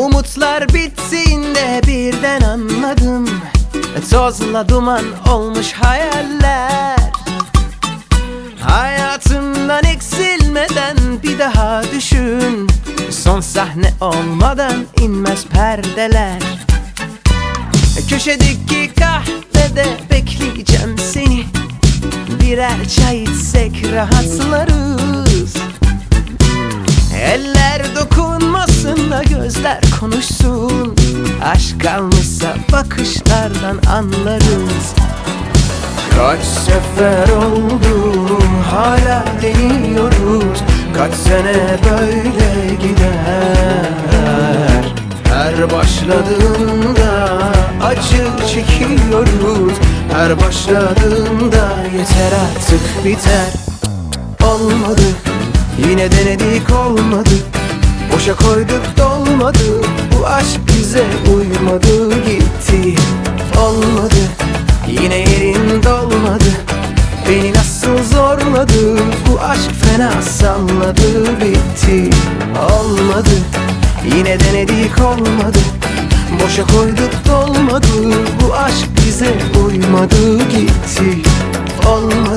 Umutlar bittiğinde birden anladım. Tozla duman olmuş hayaller. Hayatımdan eksilmeden bir daha düşün. Son sahne olmadan inmez perdeler. Köşedeki kahvede bekleyeceğim seni. Birer çay içsek rahatlarız. Eller dokunmasın da gözler konuşsun. Aşk kalmışsa bakışlardan anlarız. Kaç sefer oldu hala deniyoruz. Kaç sene böyle gider. Her başladığında acı çekiyoruz. Her başladığında yeter artık biter. Olmadı yine denedik olmadı Boşa koyduk dolmadı. Bu aşk bize uymadı. Gitti Olmadı. Yine yerin dolmadı. Beni nasıl zorladı? Bu aşk fena salladı. Bitti Olmadı. Yine denedik olmadı. Boşa koyduk dolmadı. Bu aşk bize uymadı. Gitti Olmadı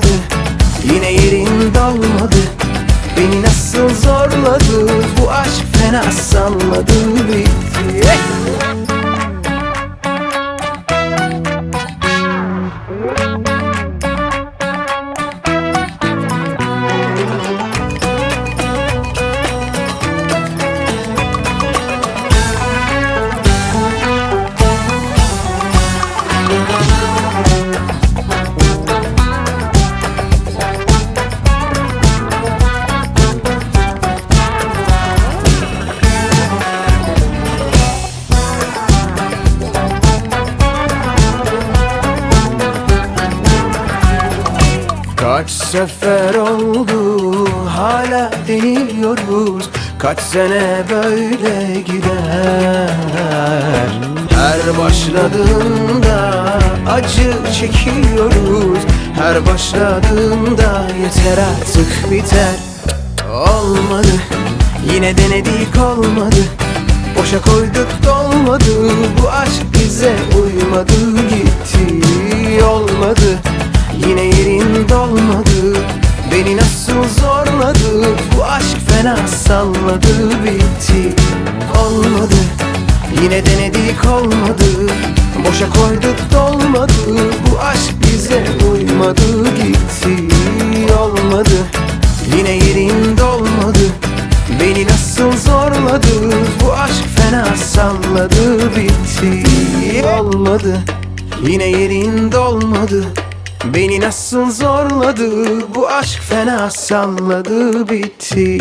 salladı bitti Kaç sefer oldu hala deniyoruz. Kaç sene böyle gider. Her başladığında acı çekiyoruz. Her başladığında yeter artık biter. Olmadı yine denedik olmadı. Boşa koyduk dolmadı. Bu aşk bize uymadı gitti Olmadı dolmadı Beni nasıl zorladı? Bu aşk fena salladı bitti. Olmadı. Yine denedik olmadı. Boşa koyduk dolmadı. Bu aşk bize uymadı gitti. Olmadı. Yine yerin dolmadı. Beni nasıl zorladı? Bu aşk fena salladı bitti. Olmadı. Yine yerin dolmadı Beni nasıl zorladı Bu aşk fena salladı bitti